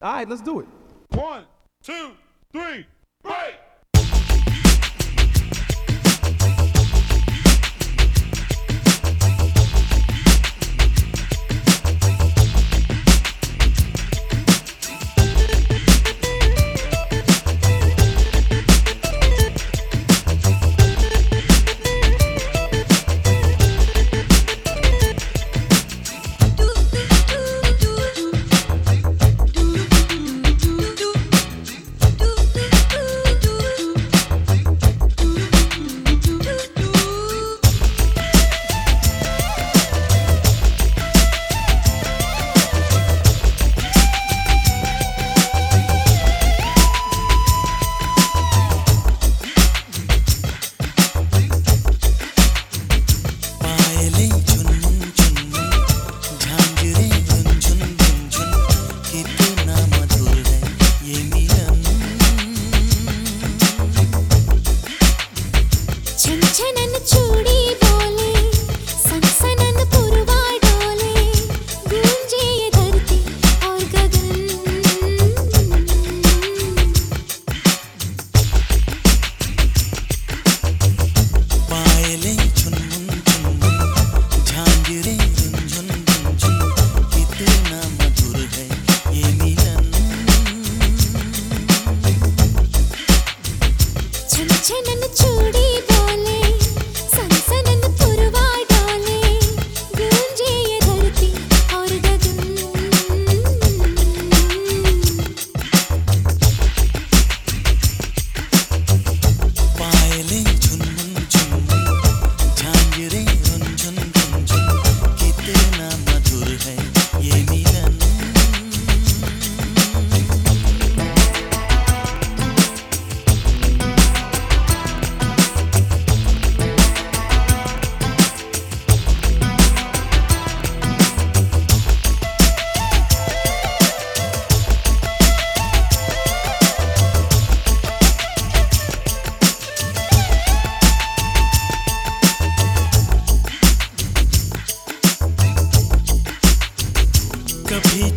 All right, let's do it. One, two, three, break. చెంచనను చూడి బోలే సన్సనను పురువా డోలే గూంజే ధరతి और गगन पायले चुन चुन झांगिरे झुन झुन कितना मधुर है ये मिलन చెంచనను చూడి the peace.